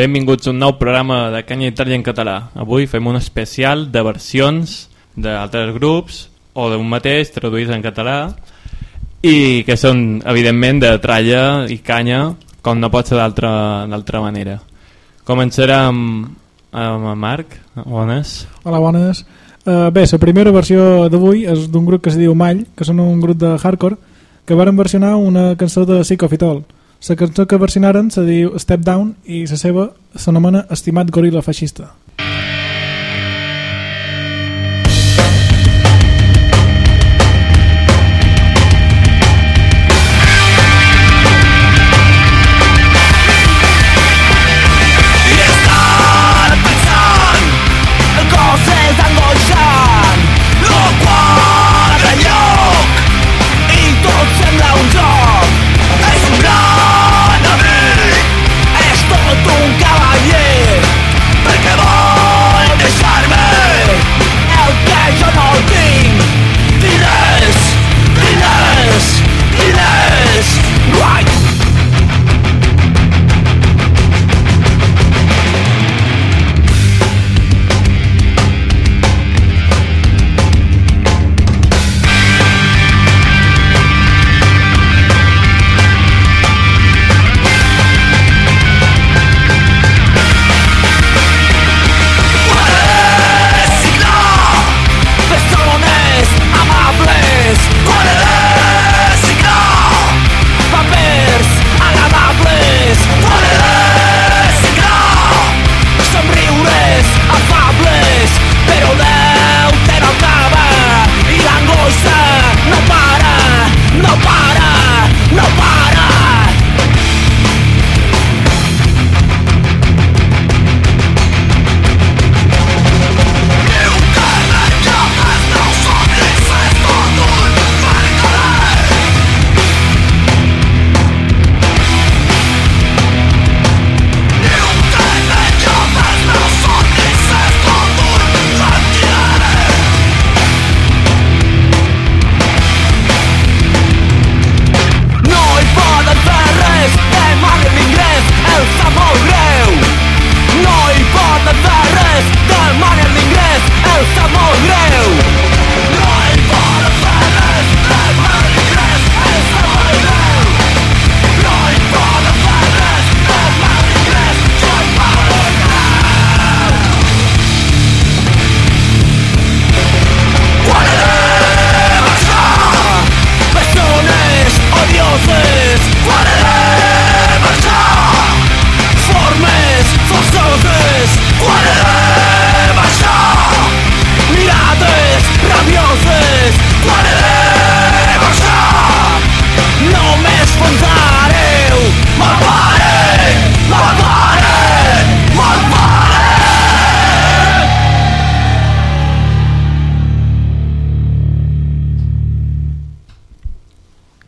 benvinguts a un nou programa de Canya Itàlia en català. Avui fem un especial de versions d'altres grups o d'un mateix traduïts en català i que són evidentment de tralla i canya com no pot ser d'altra manera. Començarem amb Marc. Bones. Hola, bones. Uh, bé, la primera versió d'avui és d'un grup que es diu Mall, que són un grup de hardcore, que varen versionar una cançó de Psychofitol. La cançó que versionaren se diu Step Down i la seva s'anomena Estimat goril·la feixista.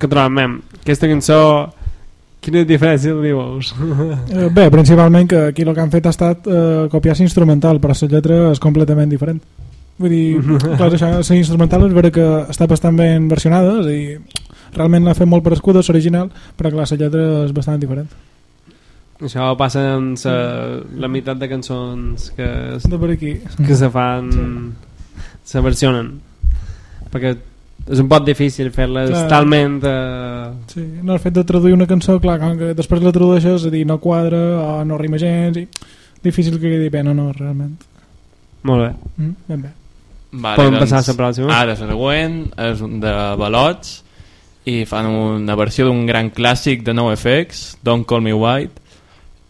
Que trobem. Aquesta cançó quina diferència li veus? Eh, bé, principalment que aquí el que han fet ha estat eh, copiar l'instrumental però la lletra és completament diferent. Vull dir, clar, això, la instrumental és vera que està bastant ben versionada i realment l'ha fet molt parescuda l'original però clar, la lletra és bastant diferent. Això passa en sa, la meitat de cançons que, de per aquí. que se fan se versionen. Perquè és un poc difícil fer-les talment eh... sí, no, el fet de traduir una cançó clar, que després la tradueixes a dir no quadra o no rima gens i difícil que quedi bé o no realment. Molt bé, mm, ben bé. Vale, podem doncs, passar a la pròxima. ara la següent és un de Balots i fan una versió d'un gran clàssic de NoFX Don't Call Me White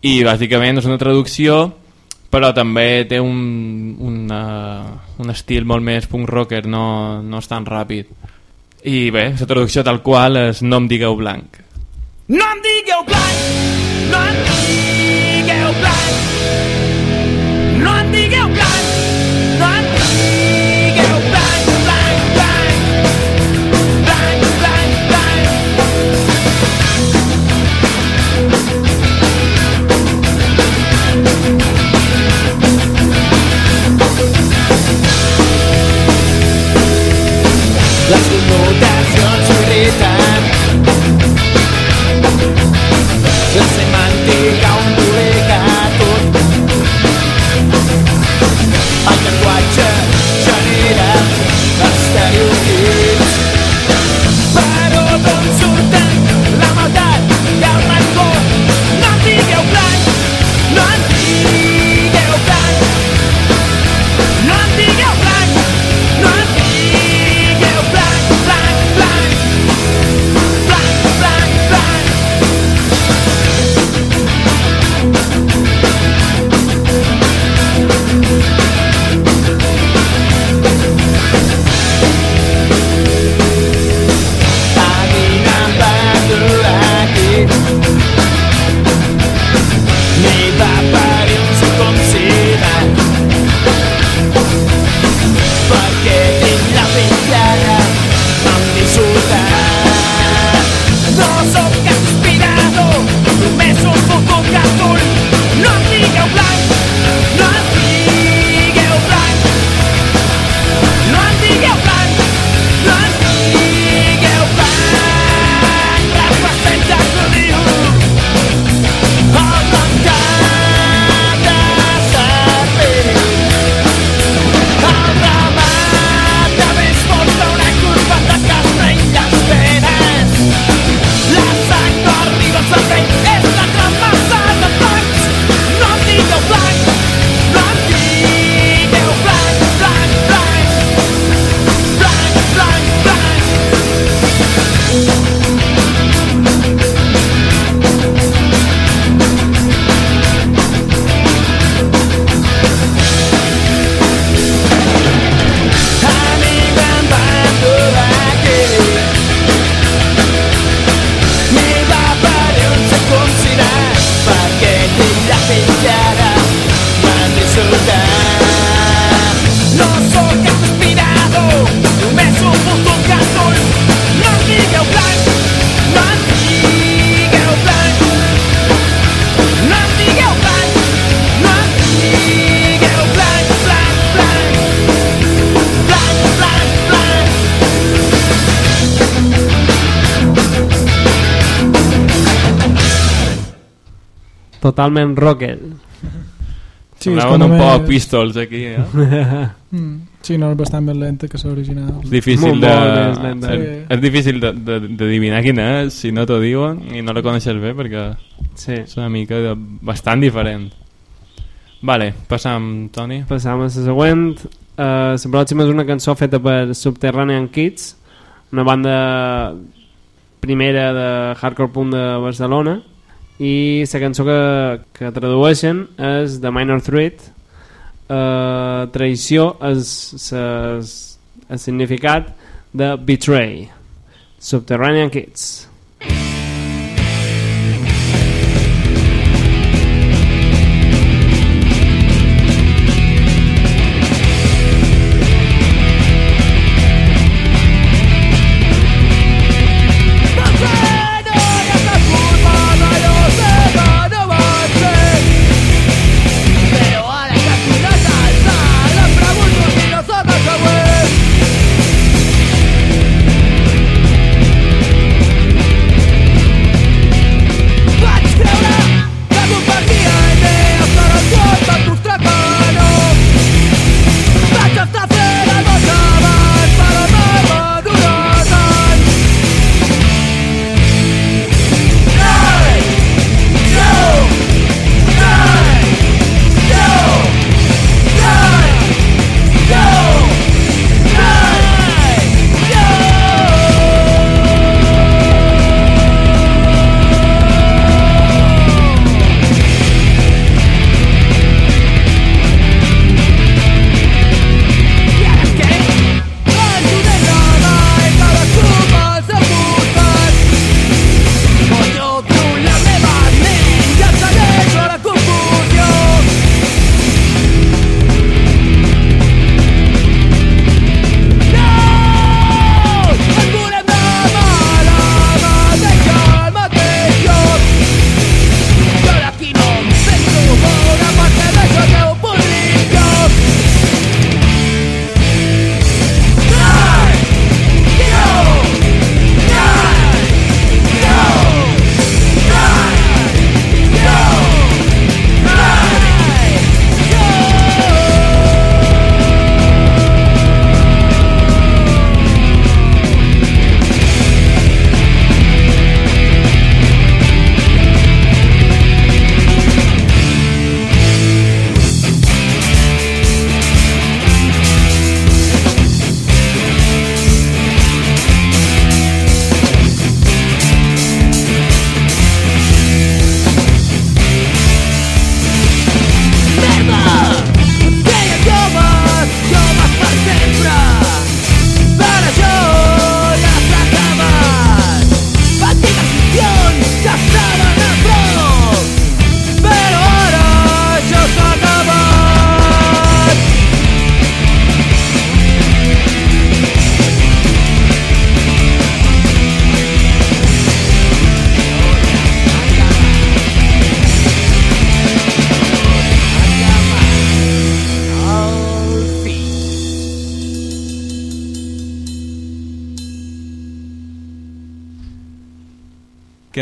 i bàsicament és una traducció però també té un, una, un estil molt més punk rocker, no, no és tan ràpid. I bé, la traducció tal qual és No em digueu blanc. No em digueu blanc, totalment rocker. Sí, és com un més- poc pistols aquí, eh? Mm. Sí, no, és bastant més lenta que l'original. És difícil de... més lenta. és, és difícil de- de- d'adivinar quina és si no t'ho diuen i no la coneixes bé perquè Sí. és una mica de, bastant diferent. Vale, passam, Toni. Passam a la següent. Uh, la pròxima és una cançó feta per Subterranean Kids, una banda primera de hardcore punk de Barcelona i la cançó que, que tradueixen és The Minor Threat. Uh, traïció és el significat de Betray. Subterranean Kids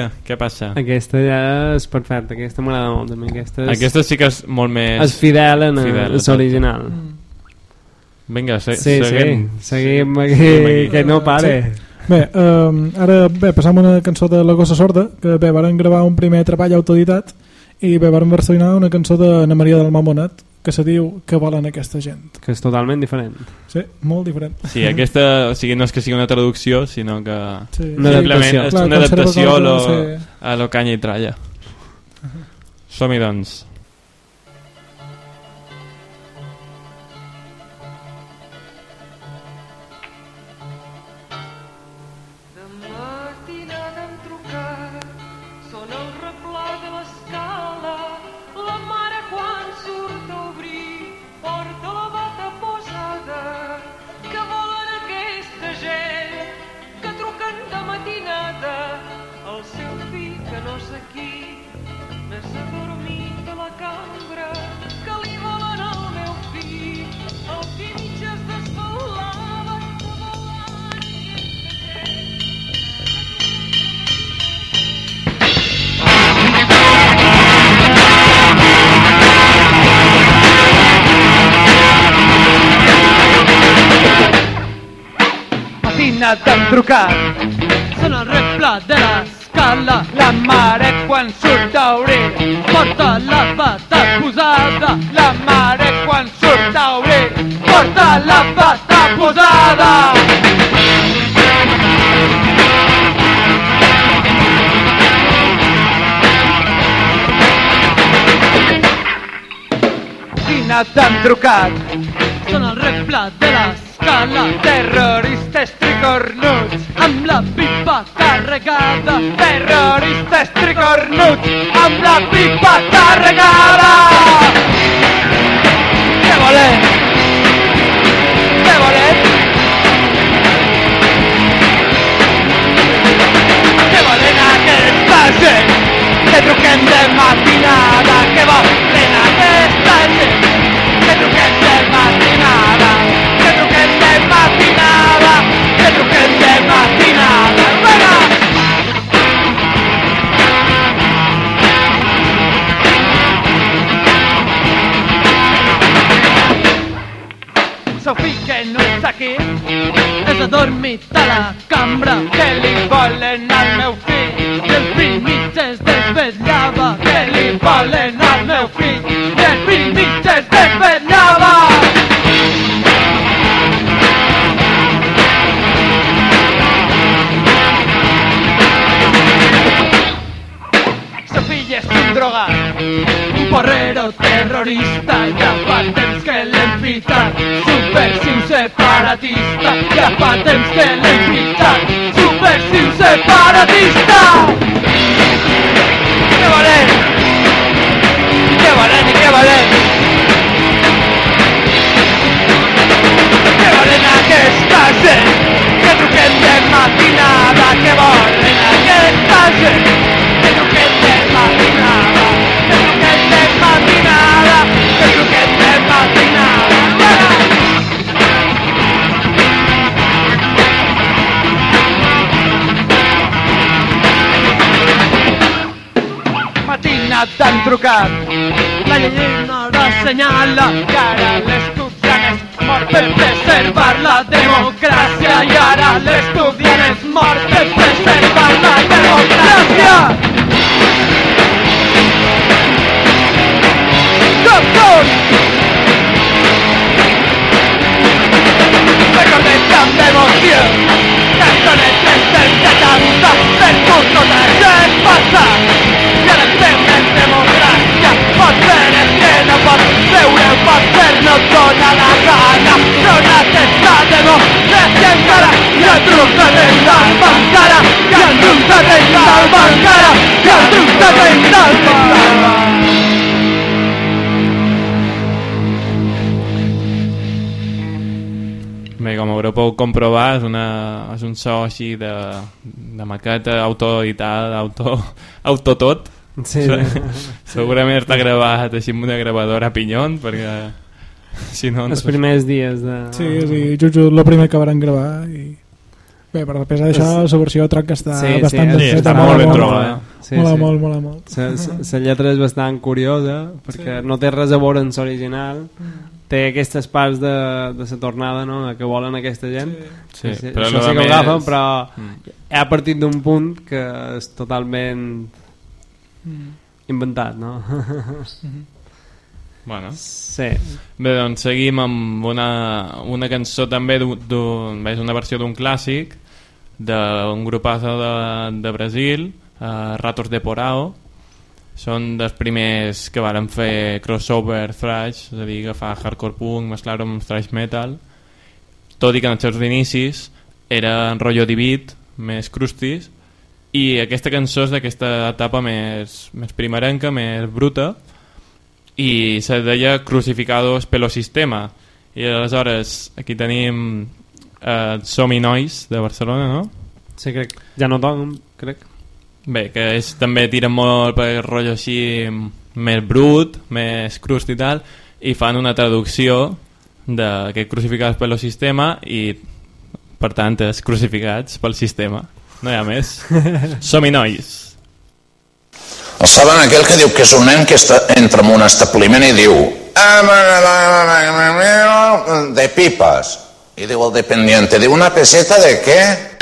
Què? Què passa? Aquesta ja és perfecta, aquesta m'agrada molt també. Aquesta és, Aquesta sí que és molt més... és fidel en Fidel, fidel, exacte. l'original. Vinga, se Sí, sí, seguim. seguim aquí, Seguim aquí. que no pare. Bé, um, ara bé, passam a una cançó de La Gossa Sorda, que bé, varen gravar un primer treball autodidat i bé, varen versionar una cançó d'Anna Maria del Mamonat, que se diu Que volen aquesta gent. Que és totalment diferent. Sí, molt diferent. Sí, aquesta o sigui, no és que sigui una traducció, sinó que Sí. Una simplement adaptació. és Clar, una adaptació a lo, a lo canya i tralla. Som-hi, doncs. Trucat. Són el reble de l'escala. La mare quan surt d'obrir porta la bata posada. La mare quan surt d'obrir porta la bata posada. Quina t'han trucat? Són el reble de l'escala. Terroristes tricornuts amb la pipa carregada. Terroristes tricornuts amb la pipa carregada. Què volen? Què volen? Què volen aquesta gent? Que truquem de matinada. Què volen aquesta gent? Que truquem adormit la cambra li volen al meu fill. I el fill mig es desvetllava li volen al meu fill. I el fill mig es desvetllava és un porrero terrorista, ja fa temps que l'hem fitat, subversiu separatista, ja fa temps que l'hem fitat, subversiu separatista! Què volem? Què volem i què volem? Què volen aquesta gent? Que truquem de matinada, què volen aquesta gent? Que truquem de matinada, T'han trucat, la llegenda assenyala que ara l'estudiant és mort per preservar la democràcia i ara l'estudiant és mort per preservar la democràcia. Com tots! Recordem amb emoció cançones del 70 per tot tot això és passat Pogut comprovar, és, una, és un so així de, de maqueta autoeditada, auto, autotot. Sí, Se- Segurament està gravat així amb una gravadora a pinyon, perquè si no... no els primers dies de... Sí, sí, jutjo el primer que van gravar i... Bé, per pesar d'això, la versió troc que està Sí, sí, bastant sí, Sí, feta, està mola molt ben trobada. Sí, mola sí. molt, mola molt. La lletra és bastant curiosa perquè no té res a veure amb l'original té aquestes parts de, de la tornada no? que volen aquesta gent Sí, Sí, però això sí que ho agafen més- però Mm. ha partit d'un punt que és totalment inventat no? Bueno. sí, Bé, doncs seguim amb una, una cançó també d'un- d'un- bé, és una versió d'un clàssic d'un grupazo de, de Brasil uh, Ratos de Porao són dels primers que varen fer crossover thrash és a dir, agafar hardcore punk mesclar-ho amb thrash metal. Tot i que en els seus inicis era en rotllo divid més crustis i aquesta cançó és d'aquesta etapa més, més primerenca, més bruta i se deia Crucificados pelo sistema. I aleshores aquí tenim eh, Som i Nois de Barcelona no? sí crec, ja no toquen crec bé, que és, també tira molt per el rotllo així més brut, més crust i tal i fan una traducció de que crucificats pel sistema i per tant és crucificats pel sistema. No hi ha més? Som i Nois. El saben aquell que diu que és un nen que està, entra en un establiment i diu de pipes Y digo el dependiente, ¿de una peseta de qué?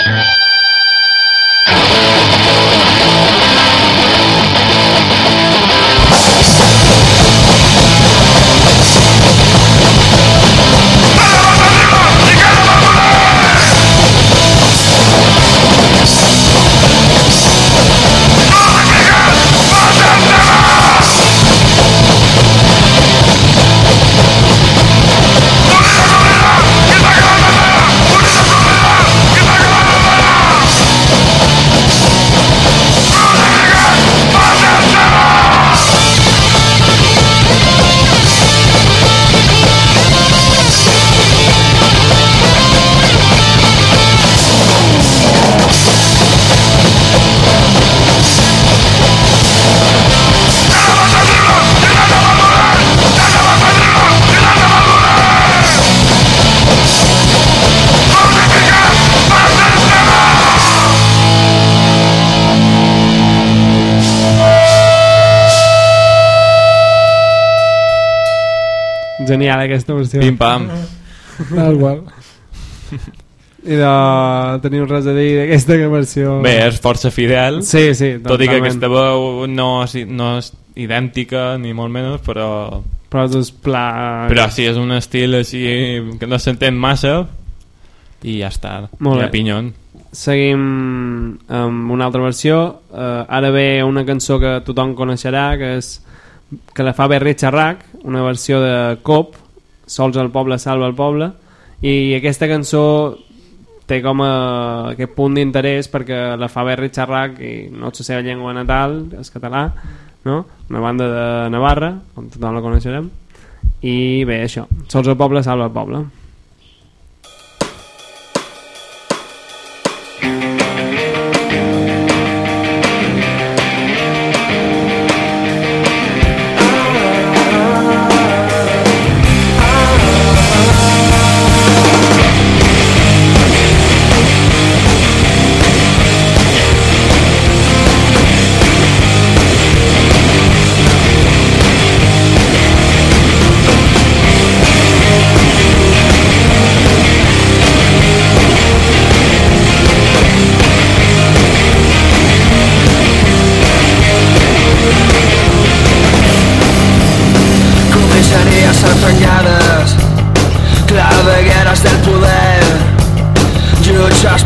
Genial aquesta versió. Pim-pam. Tal qual. I de... teniu res a dir d'aquesta versió? Bé, és força fidel. Sí, sí, Tot i que totalment. aquesta veu no, no és idèntica, ni molt menys, però... Però és pla... Però sí, és un estil així que no s'entén massa i ja està. Molt I a pinyon. Seguim amb una altra versió. Uh, ara ve una cançó que tothom coneixerà, que és que la fa Berri Xarrac, una versió de Cop, Sols el poble salva el poble, i aquesta cançó té com a aquest punt d'interès perquè la fa Berri Xarrac i no és la seva llengua natal, és català, no? una banda de Navarra, com tothom la coneixerem, i bé, això, Sols el poble salva el poble.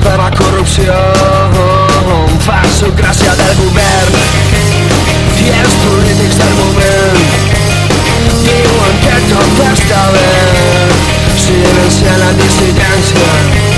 Per la corrupció. Falsocràcia del govern. I els polítics del moment diuen que tot està bé. Silenciar la dissidència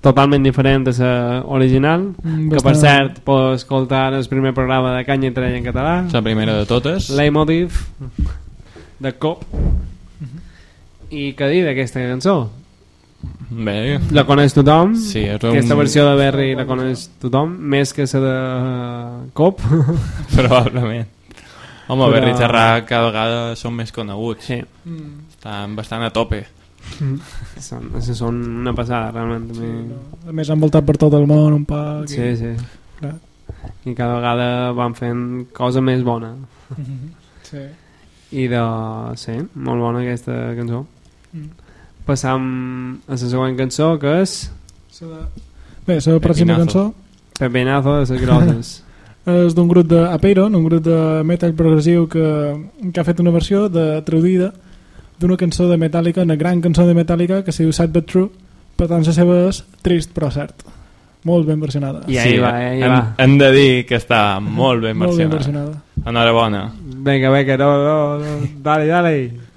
totalment diferent a la original Mm, que per cert pots escoltar el primer programa de Canya i Trella en català La primera de totes. Leitmotiv de Cop i què dir d'aquesta cançó? Bé, La coneix tothom Sí, és un- aquesta versió de Berry la coneix tothom més que la de Cop probablement. Home, Però-. Berri Xerrà cada vegada són més coneguts. sí. Estan bastant a tope. Són, són una passada realment també. A més, han voltat per tot el món un poc. sí, sí. Clar. i cada vegada van fent cosa més bona Sí. i de... sí, molt bona aquesta cançó Mm. passam a la següent cançó que és Bé, la pròxima cançó Pepinazo de les grosses és d'un grup de Apeiron, un grup de metal progressiu que, que ha fet una versió de traduïda d'una cançó de Metallica, una gran cançó de Metallica que se diu Sad But True, per tant la seva és trist però cert. Molt ben versionada. I ahí va, ahí hem, va. hem de dir que està molt ben Molt ben versionada. versionada. Enhorabona. venga, venga, no, no, no. dale, dale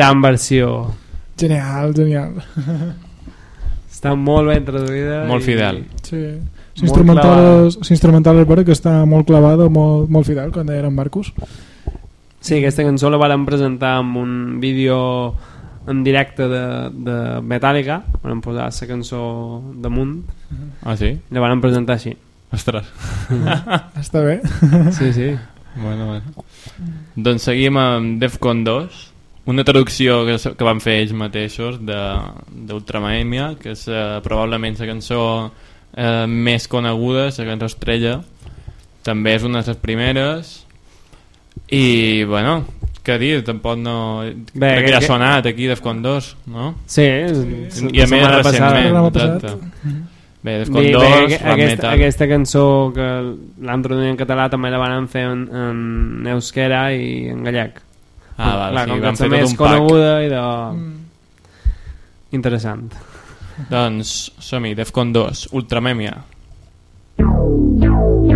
gran versió. Genial, genial. Està molt ben traduïda. Molt fidel. I... Sí. S'instrumental és vera que està molt clavada, molt, molt fidel, quan deia en Marcus. Sí, aquesta cançó la varen presentar amb un vídeo en directe de, de Metallica, vam posar la cançó damunt. Ah, sí? La van presentar així. Ostres. està bé. sí, sí. Bueno, bueno. Doncs seguim amb Defcon 2 una traducció que, que van fer ells mateixos d'Ultramaemia que és eh, probablement la cançó eh, més coneguda, la cançó estrella, també és una de les primeres, i bueno, què dir, tampoc no... Bé, crec que ja ha sonat aquí, Defcon 2, no? Sí, sí i a més recentment. Passat, Bé, Defcon dos, aquesta, aquesta cançó que l'han traduït en català també la van fer en, en euskera i en gallec. Ah, va, Clar, sí, com que ets coneguda i de... Mm. Interessant. Doncs som-hi, Defcon 2, Ultramèmia. Ultramèmia.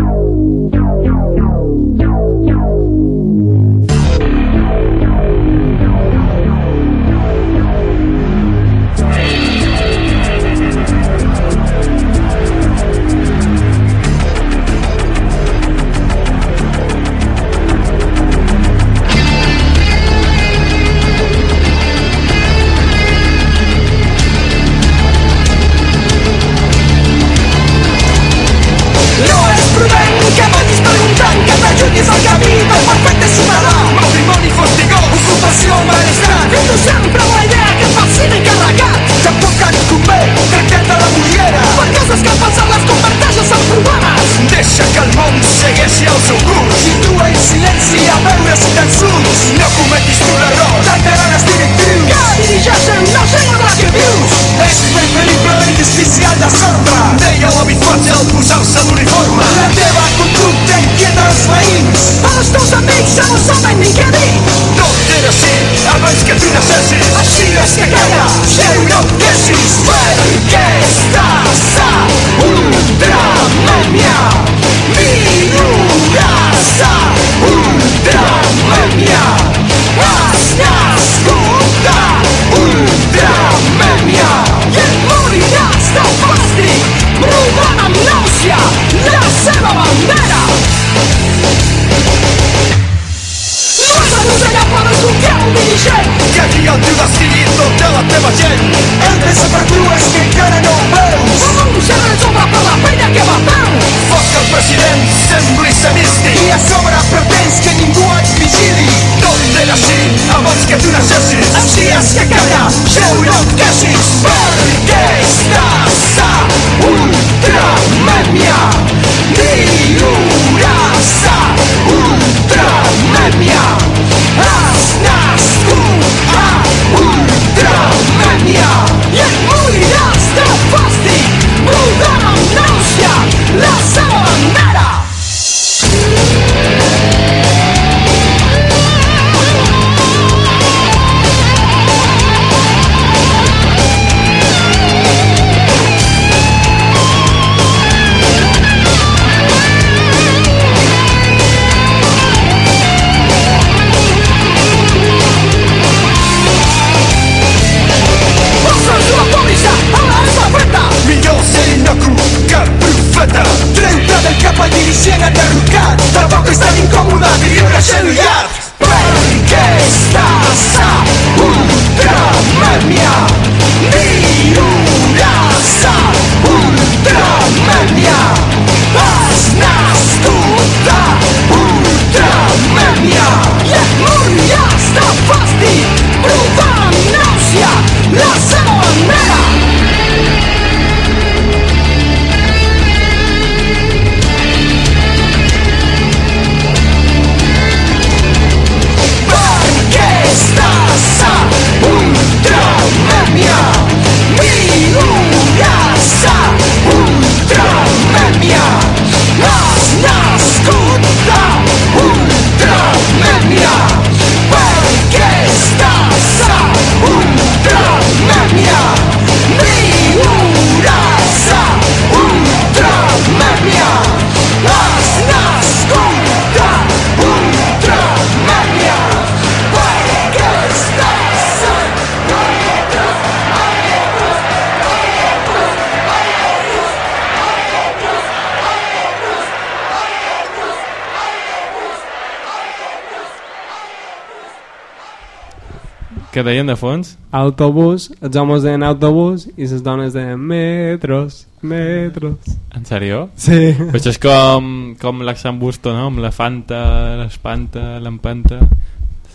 Deien de fons? Autobús, els homes deien autobús i les dones deien metros, metros. En sèrio? Sí. Però això és com, com l'accent busto, no? Amb la fanta, l'espanta, l'empanta,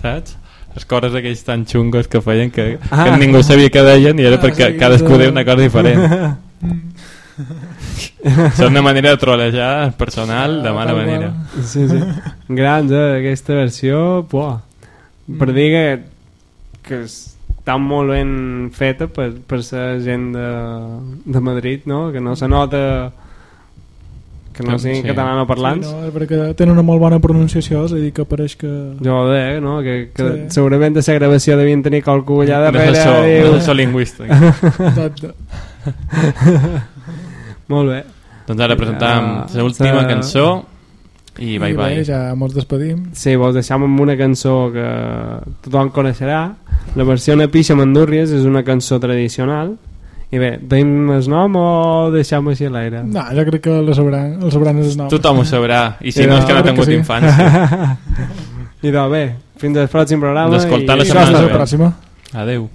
saps? Les coses aquells tan xungos que feien que, Ah. que ningú sabia què deien i era Ah, perquè sí, cadascú deia una cosa diferent. És una manera de trolejar el personal de mala qual. manera. Sí, sí. Grans, eh? Aquesta versió, buah. Per dir que, que està molt ben feta per, per ser gent de, de Madrid, no? Que no se nota que no Que- siguin sí. catalano parlants. Sí, no, és perquè tenen una molt bona pronunciació, és a dir, que pareix que... Joder, no? Que, que Sí. segurament de la gravació devien tenir qualcú allà darrere. assessor, diu- un assessor lingüístic. Exacte. Molt bé. Doncs ara presentam Ah, l'última sa- cançó i bye I bye. bé, ja mos despedim. Sí, vos deixam amb una cançó que tothom coneixerà. La versió de Pixa Mandúrries és una cançó tradicional. I bé, deim el nom o deixam així a l'aire? No, jo crec que el sabran, el sabran els noms. Tothom ho sabrà, i si I no no, és que no ha tingut sí. infància. I doncs bé, fins al pròxim programa. D'escoltar la i- Fins setmana la que ve. pròxima. Adeu.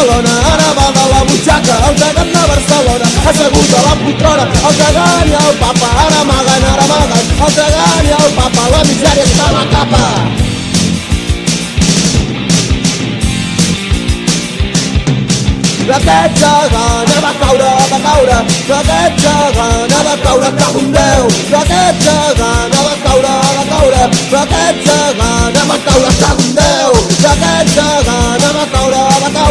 Barcelona ara va de la butxaca, el gegant de Barcelona. Assegut a la poltrona, el gegant i el papa ara amaguen, ara amaguen, el gegant i el papa, la misèria està a la capa. Aquest gegant va caure, va caure, aquest gegant va caure cap un Déu, aquest gegant va caure, va caure, aquest gegant va caure cap un Déu, aquest gegant va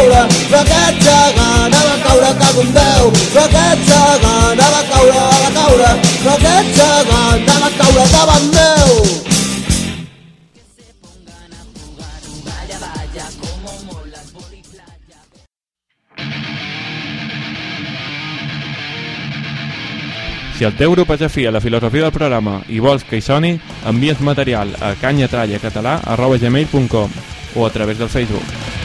caure, caure, aquest gegant va caure cap un Déu, aquest gegant va caure, va caure, aquest gegant va caure davant meu. Si el teu grup és afí a la filosofia del programa i vols que hi soni, envies material a canyatrallacatalà.gmail.com o a través del Facebook.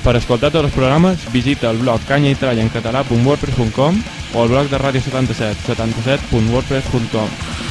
Per escoltar tots els programes, visita el blog canyaitrallaencatalà.wordpress.com o el blog de Ràdio 77, 77.wordpress.com.